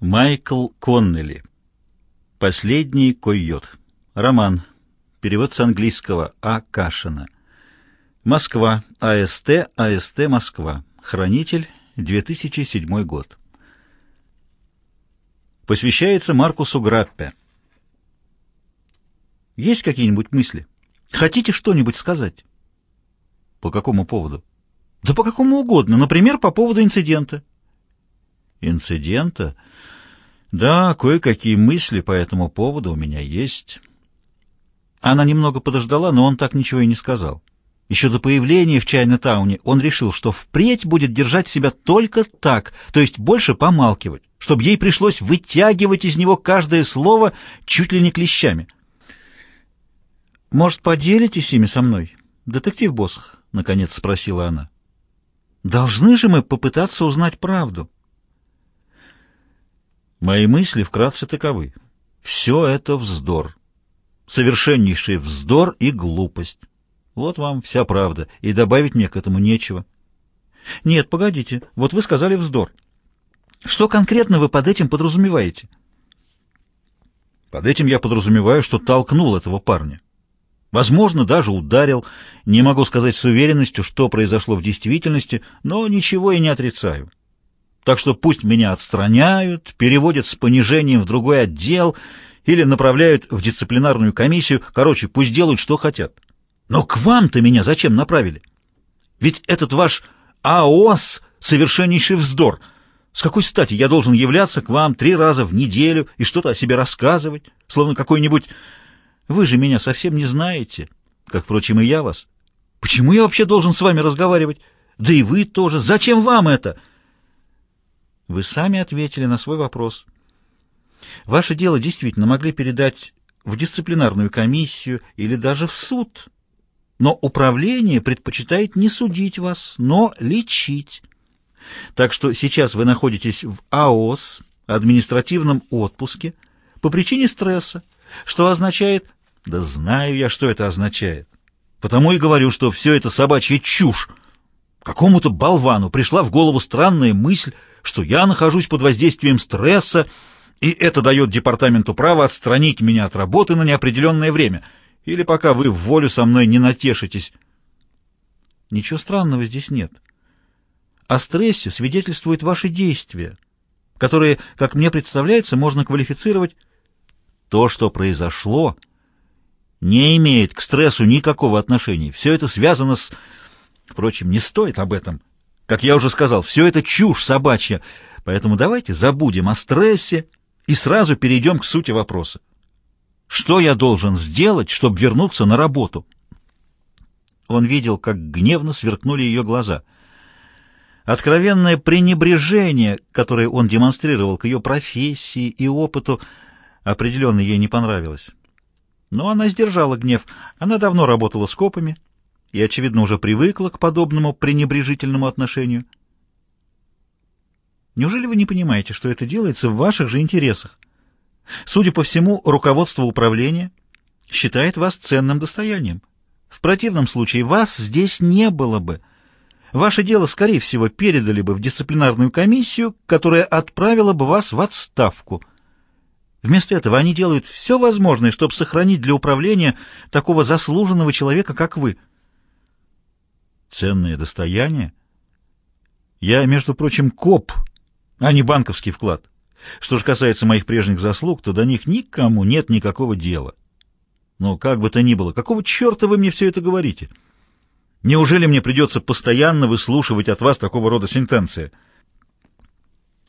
Майкл Коннелли. Последний койот. Роман. Перевод с английского А. Кашина. Москва. АСТ. АСТ. Москва. Хранитель. 2007 год. Посвящается Маркусу Граппе. Есть какие-нибудь мысли? Хотите что-нибудь сказать? По какому поводу? Да по какому угодно. Например, по поводу инцидента. Инцидента? Да, кое-какие мысли по этому поводу у меня есть. Она немного подождала, но он так ничего и не сказал. Еще до появления в Чайна-тауне он решил, что впредь будет держать себя только так, то есть больше помалкивать, чтобы ей пришлось вытягивать из него каждое слово чуть ли не клещами. «Может, поделитесь ими со мной, детектив Босх?» — наконец спросила она. «Должны же мы попытаться узнать правду». Мои мысли вкратце таковы. Все это вздор. Совершеннейший вздор и глупость. Вот вам вся правда, и добавить мне к этому нечего. Нет, погодите, вот вы сказали вздор. Что конкретно вы под этим подразумеваете? Под этим я подразумеваю, что толкнул этого парня. Возможно, даже ударил. Не могу сказать с уверенностью, что произошло в действительности, но ничего и не отрицаю. Так что пусть меня отстраняют, переводят с понижением в другой отдел или направляют в дисциплинарную комиссию. Короче, пусть делают, что хотят. Но к вам-то меня зачем направили? Ведь этот ваш АОС — совершеннейший вздор. С какой стати я должен являться к вам три раза в неделю и что-то о себе рассказывать, словно какой-нибудь... Вы же меня совсем не знаете, как, впрочем, и я вас. Почему я вообще должен с вами разговаривать? Да и вы тоже. Зачем вам это?» Вы сами ответили на свой вопрос. Ваше дело действительно могли передать в дисциплинарную комиссию или даже в суд. Но управление предпочитает не судить вас, но лечить. Так что сейчас вы находитесь в АОС, административном отпуске, по причине стресса, что означает... Да знаю я, что это означает. Потому и говорю, что все это собачья чушь. Какому-то болвану пришла в голову странная мысль, что я нахожусь под воздействием стресса, и это дает департаменту права отстранить меня от работы на неопределенное время, или пока вы в волю со мной не натешитесь. Ничего странного здесь нет. О стрессе свидетельствуют ваши действия, которые, как мне представляется, можно квалифицировать то, что произошло, не имеет к стрессу никакого отношения. Все это связано с... Впрочем, не стоит об этом. Как я уже сказал, все это чушь собачья, поэтому давайте забудем о стрессе и сразу перейдем к сути вопроса. Что я должен сделать, чтобы вернуться на работу? Он видел, как гневно сверкнули ее глаза. Откровенное пренебрежение, которое он демонстрировал к ее профессии и опыту, определенно ей не понравилось. Но она сдержала гнев. Она давно работала с копами, и, очевидно, уже привыкла к подобному пренебрежительному отношению. Неужели вы не понимаете, что это делается в ваших же интересах? Судя по всему, руководство управления считает вас ценным достоянием. В противном случае вас здесь не было бы. Ваше дело, скорее всего, передали бы в дисциплинарную комиссию, которая отправила бы вас в отставку. Вместо этого они делают все возможное, чтобы сохранить для управления такого заслуженного человека, как вы — Ценное достояние? Я, между прочим, коп, а не банковский вклад. Что же касается моих прежних заслуг, то до них никому нет никакого дела. Но как бы то ни было, какого черта вы мне все это говорите? Неужели мне придется постоянно выслушивать от вас такого рода сентенции?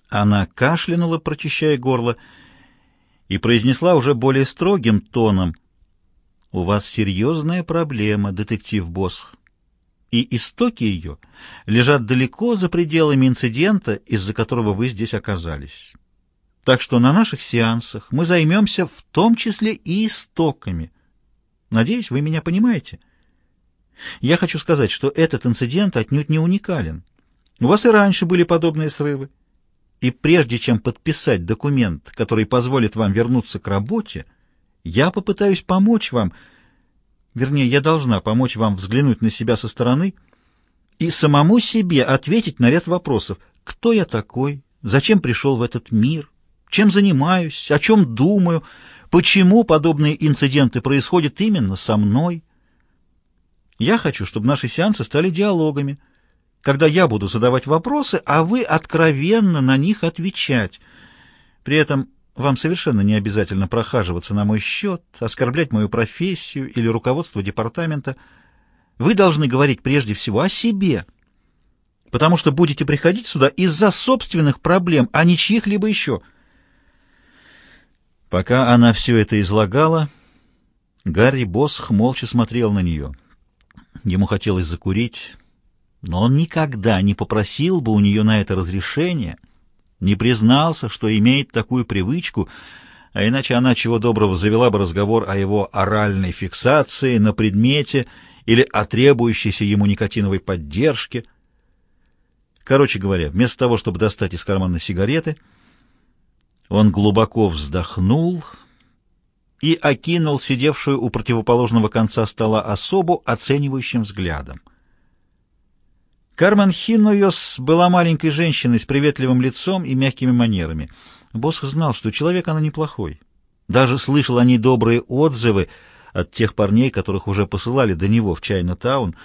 Она кашлянула, прочищая горло, и произнесла уже более строгим тоном. «У вас серьезная проблема, детектив Босх и истоки ее лежат далеко за пределами инцидента, из-за которого вы здесь оказались. Так что на наших сеансах мы займемся в том числе и истоками. Надеюсь, вы меня понимаете. Я хочу сказать, что этот инцидент отнюдь не уникален. У вас и раньше были подобные срывы. И прежде чем подписать документ, который позволит вам вернуться к работе, я попытаюсь помочь вам — Вернее, я должна помочь вам взглянуть на себя со стороны и самому себе ответить на ряд вопросов. Кто я такой? Зачем пришел в этот мир? чем занимаюсь, о чем думаю, почему подобные инциденты происходят именно со мной. Я хочу, чтобы наши сеансы стали диалогами, когда я буду задавать вопросы, а вы откровенно на них отвечать. При этом вам совершенно не обязательно прохаживаться на мой счет, оскорблять мою профессию или руководство департамента. Вы должны говорить прежде всего о себе, потому что будете приходить сюда из-за собственных проблем, а не чьих-либо еще. Пока она все это излагала, Гарри Босх молча смотрел на нее — Ему хотелось закурить, но он никогда не попросил бы у нее на это разрешение, не признался, что имеет такую привычку, а иначе она чего доброго завела бы разговор о его оральной фиксации на предмете или о требующейся ему никотиновой поддержке. Короче говоря, вместо того, чтобы достать из кармана сигареты, он глубоко вздохнул и окинул сидевшую у противоположного конца стола особу оценивающим взглядом. Кармен Хинойос была маленькой женщиной с приветливым лицом и мягкими манерами. Босх знал, что человек она неплохой. Даже слышал о ней добрые отзывы от тех парней, которых уже посылали до него в Чайна-таун.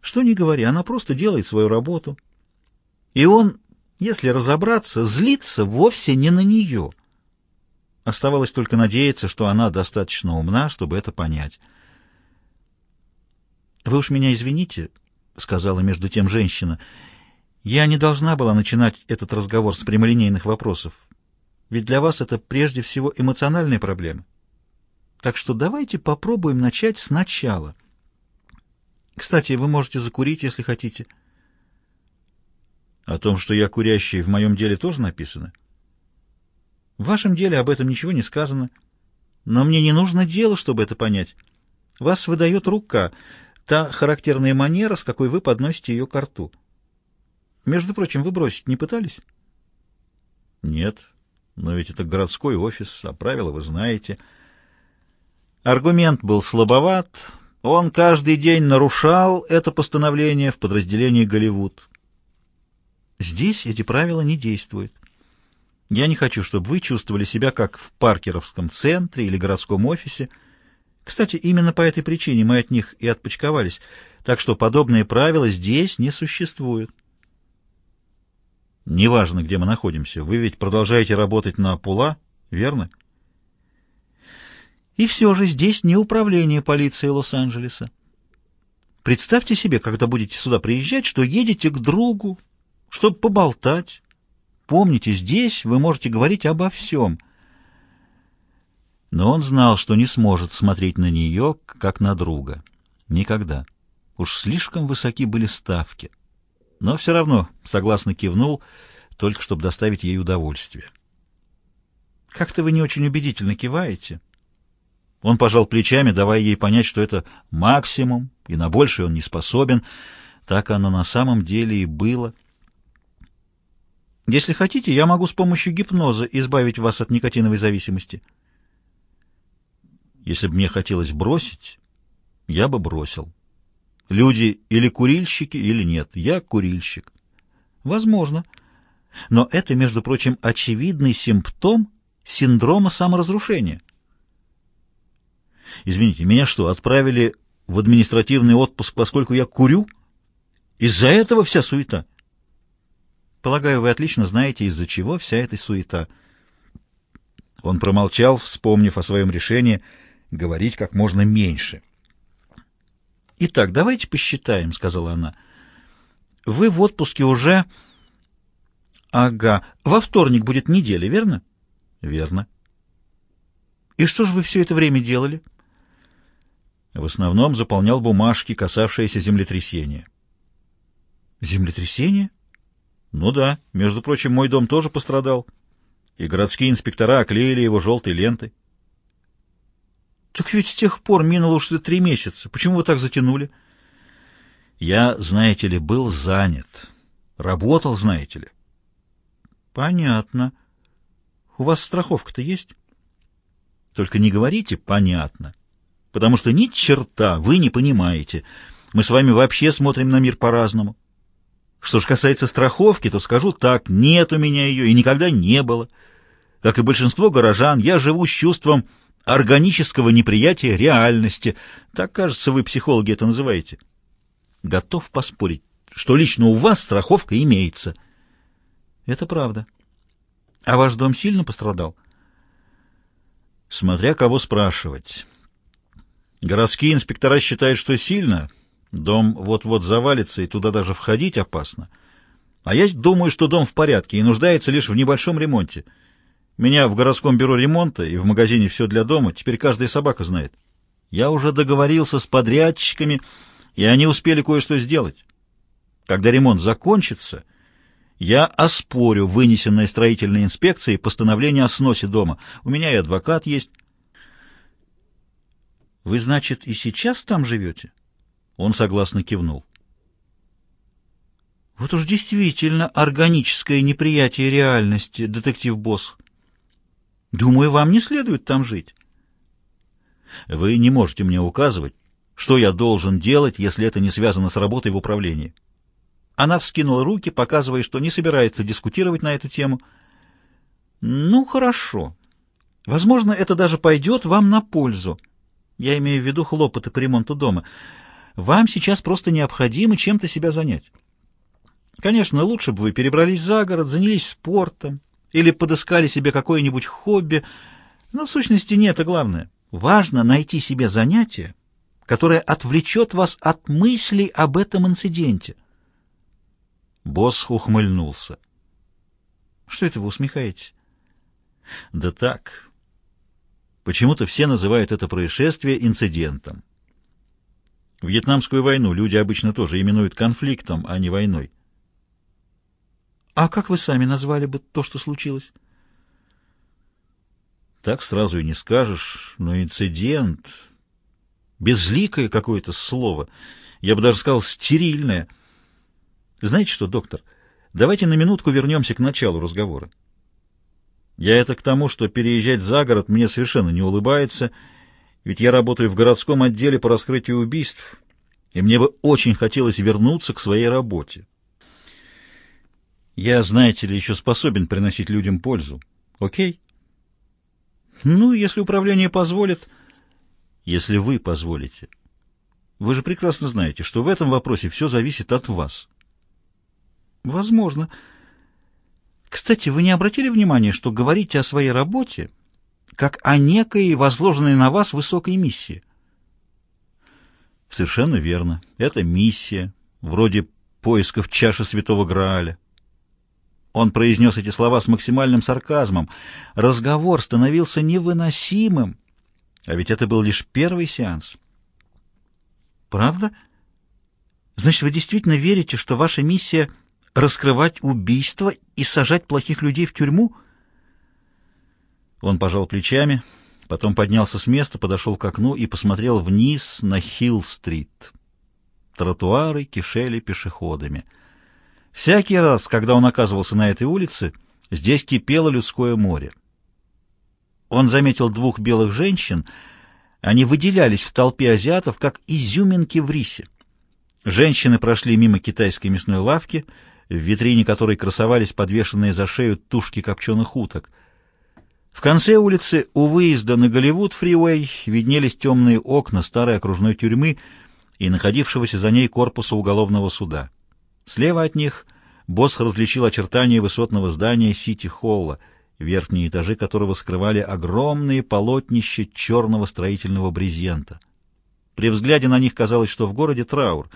Что ни говори, она просто делает свою работу. И он, если разобраться, злится вовсе не на нее — Оставалось только надеяться, что она достаточно умна, чтобы это понять. «Вы уж меня извините», — сказала между тем женщина. «Я не должна была начинать этот разговор с прямолинейных вопросов. Ведь для вас это прежде всего эмоциональная проблема. Так что давайте попробуем начать сначала. Кстати, вы можете закурить, если хотите». «О том, что я курящий, в моем деле тоже написано?» В вашем деле об этом ничего не сказано. Но мне не нужно дело, чтобы это понять. Вас выдает рука, та характерная манера, с какой вы подносите ее к рту. Между прочим, вы бросить не пытались? Нет, но ведь это городской офис, а правила вы знаете. Аргумент был слабоват. Он каждый день нарушал это постановление в подразделении «Голливуд». Здесь эти правила не действуют. Я не хочу, чтобы вы чувствовали себя как в паркеровском центре или городском офисе. Кстати, именно по этой причине мы от них и отпочковались, так что подобные правила здесь не существуют. Неважно, где мы находимся, вы ведь продолжаете работать на Пула, верно? И все же здесь не управление полиции Лос-Анджелеса. Представьте себе, когда будете сюда приезжать, что едете к другу, чтобы поболтать, Помните, здесь вы можете говорить обо всем. Но он знал, что не сможет смотреть на нее, как на друга. Никогда. Уж слишком высоки были ставки. Но все равно согласно кивнул, только чтобы доставить ей удовольствие. «Как-то вы не очень убедительно киваете». Он пожал плечами, давая ей понять, что это максимум, и на большее он не способен. Так оно на самом деле и было — если хотите, я могу с помощью гипноза избавить вас от никотиновой зависимости. Если бы мне хотелось бросить, я бы бросил. Люди или курильщики, или нет. Я курильщик. Возможно. Но это, между прочим, очевидный симптом синдрома саморазрушения. Извините, меня что, отправили в административный отпуск, поскольку я курю? Из-за этого вся суета? Полагаю, вы отлично знаете, из-за чего вся эта суета. Он промолчал, вспомнив о своем решении говорить как можно меньше. «Итак, давайте посчитаем», — сказала она. «Вы в отпуске уже...» «Ага. Во вторник будет неделя, верно?» «Верно». «И что же вы все это время делали?» В основном заполнял бумажки, касавшиеся землетрясения. «Землетрясение?» Ну да, между прочим, мой дом тоже пострадал. И городские инспектора оклеили его желтой лентой. Так ведь с тех пор минуло уже три месяца. Почему вы так затянули? Я, знаете ли, был занят. Работал, знаете ли. Понятно. У вас страховка-то есть? Только не говорите «понятно», потому что ни черта вы не понимаете. Мы с вами вообще смотрим на мир по-разному. Что ж касается страховки, то скажу так, нет у меня ее и никогда не было. Как и большинство горожан, я живу с чувством органического неприятия реальности. Так, кажется, вы, психологи, это называете. Готов поспорить, что лично у вас страховка имеется. Это правда. А ваш дом сильно пострадал? Смотря кого спрашивать. Городские инспектора считают, что сильно. Дом вот-вот завалится, и туда даже входить опасно. А я думаю, что дом в порядке и нуждается лишь в небольшом ремонте. Меня в городском бюро ремонта и в магазине «Все для дома» теперь каждая собака знает. Я уже договорился с подрядчиками, и они успели кое-что сделать. Когда ремонт закончится, я оспорю вынесенное строительной инспекцией постановление о сносе дома. У меня и адвокат есть. Вы, значит, и сейчас там живете? Он согласно кивнул. Вот уж действительно органическое неприятие реальности, детектив-босс. Думаю, вам не следует там жить. Вы не можете мне указывать, что я должен делать, если это не связано с работой в управлении. Она вскинула руки, показывая, что не собирается дискутировать на эту тему. Ну, хорошо. Возможно, это даже пойдет вам на пользу. Я имею в виду хлопоты по ремонту дома. Вам сейчас просто необходимо чем-то себя занять. Конечно, лучше бы вы перебрались за город, занялись спортом, или подыскали себе какое-нибудь хобби. Но в сущности не это главное. Важно найти себе занятие, которое отвлечет вас от мыслей об этом инциденте. Босс ухмыльнулся. Что это вы усмехаетесь? Да так. Почему-то все называют это происшествие инцидентом. Вьетнамскую войну люди обычно тоже именуют конфликтом, а не войной. А как вы сами назвали бы то, что случилось? Так сразу и не скажешь, но инцидент... Безликое какое-то слово. Я бы даже сказал стерильное. Знаете что, доктор, давайте на минутку вернемся к началу разговора. Я это к тому, что переезжать за город мне совершенно не улыбается, ведь я работаю в городском отделе по раскрытию убийств, и мне бы очень хотелось вернуться к своей работе. Я, знаете ли, еще способен приносить людям пользу. Окей? Ну, если управление позволит... Если вы позволите. Вы же прекрасно знаете, что в этом вопросе все зависит от вас. Возможно. Кстати, вы не обратили внимания, что говорите о своей работе как о некой возложенной на вас высокой миссии? Совершенно верно. Это миссия, вроде поисков чаши Святого Грааля. Он произнес эти слова с максимальным сарказмом. Разговор становился невыносимым. А ведь это был лишь первый сеанс. Правда? Значит, вы действительно верите, что ваша миссия — раскрывать убийства и сажать плохих людей в тюрьму? Он пожал плечами, потом поднялся с места, подошел к окну и посмотрел вниз на Хилл-стрит. Тротуары кишели пешеходами — Всякий раз, когда он оказывался на этой улице, здесь кипело людское море. Он заметил двух белых женщин, они выделялись в толпе азиатов, как изюминки в рисе. Женщины прошли мимо китайской мясной лавки, в витрине которой красовались подвешенные за шею тушки копченых уток. В конце улицы у выезда на Голливуд-фривей виднелись темные окна старой окружной тюрьмы и находившегося за ней корпуса уголовного суда. Слева от них босс различил очертания высотного здания Сити-Холла, верхние этажи которого скрывали огромные полотнища черного строительного брезента. При взгляде на них казалось, что в городе траур.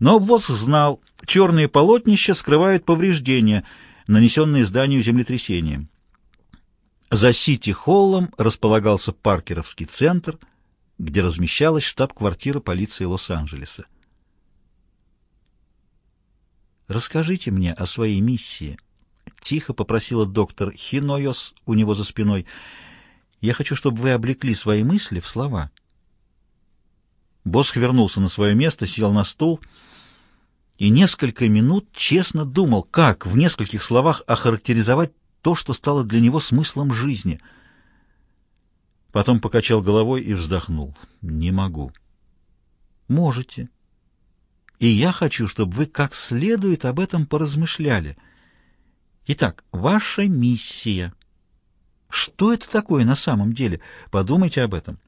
Но босс знал, черные полотнища скрывают повреждения, нанесенные зданию землетрясением. За Сити-Холлом располагался Паркеровский центр, где размещалась штаб-квартира полиции Лос-Анджелеса. «Расскажите мне о своей миссии», — тихо попросила доктор Хинойос у него за спиной. «Я хочу, чтобы вы облекли свои мысли в слова». Босх вернулся на свое место, сел на стул и несколько минут честно думал, как в нескольких словах охарактеризовать то, что стало для него смыслом жизни. Потом покачал головой и вздохнул. «Не могу». «Можете», и я хочу, чтобы вы как следует об этом поразмышляли. Итак, ваша миссия. Что это такое на самом деле? Подумайте об этом.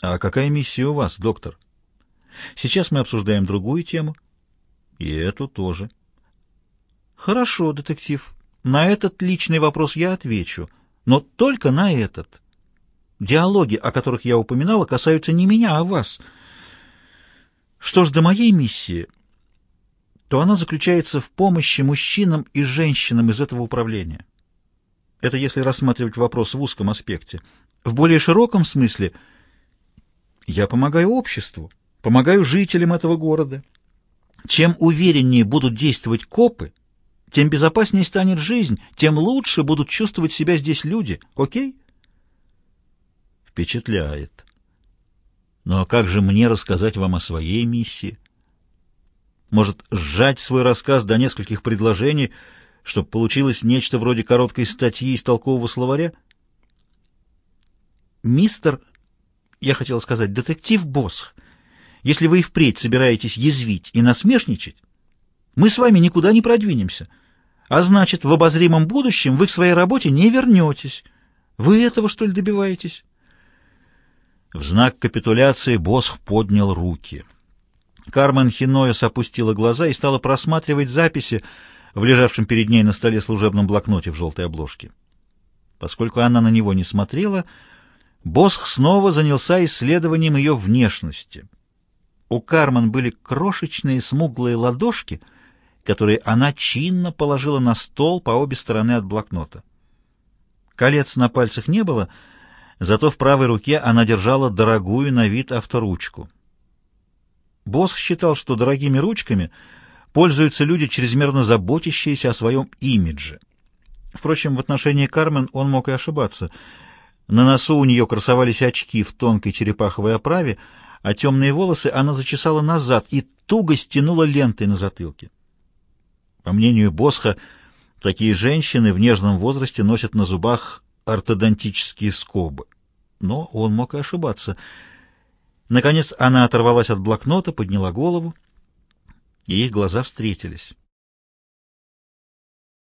А какая миссия у вас, доктор? Сейчас мы обсуждаем другую тему. И эту тоже. Хорошо, детектив. На этот личный вопрос я отвечу. Но только на этот. Диалоги, о которых я упоминала, касаются не меня, а вас. Что ж до моей миссии, то она заключается в помощи мужчинам и женщинам из этого управления. Это если рассматривать вопрос в узком аспекте. В более широком смысле я помогаю обществу, помогаю жителям этого города. Чем увереннее будут действовать копы, тем безопаснее станет жизнь, тем лучше будут чувствовать себя здесь люди. Окей? Впечатляет. Ну а как же мне рассказать вам о своей миссии? Может, сжать свой рассказ до нескольких предложений, чтобы получилось нечто вроде короткой статьи из толкового словаря? Мистер, я хотел сказать, детектив Босх, если вы и впредь собираетесь язвить и насмешничать, мы с вами никуда не продвинемся. А значит, в обозримом будущем вы к своей работе не вернетесь. Вы этого, что ли, добиваетесь? В знак капитуляции Босх поднял руки. Кармен Хиноэс опустила глаза и стала просматривать записи в лежавшем перед ней на столе служебном блокноте в желтой обложке. Поскольку она на него не смотрела, Босх снова занялся исследованием ее внешности. У Кармен были крошечные смуглые ладошки — которые она чинно положила на стол по обе стороны от блокнота. Колец на пальцах не было, зато в правой руке она держала дорогую на вид авторучку. Босс считал, что дорогими ручками пользуются люди, чрезмерно заботящиеся о своем имидже. Впрочем, в отношении Кармен он мог и ошибаться. На носу у нее красовались очки в тонкой черепаховой оправе, а темные волосы она зачесала назад и туго стянула лентой на затылке. По мнению Босха, такие женщины в нежном возрасте носят на зубах ортодонтические скобы. Но он мог и ошибаться. Наконец она оторвалась от блокнота, подняла голову, и их глаза встретились.